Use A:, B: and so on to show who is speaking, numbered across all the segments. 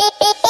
A: pi, pi, pi.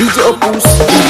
B: DJ Opus.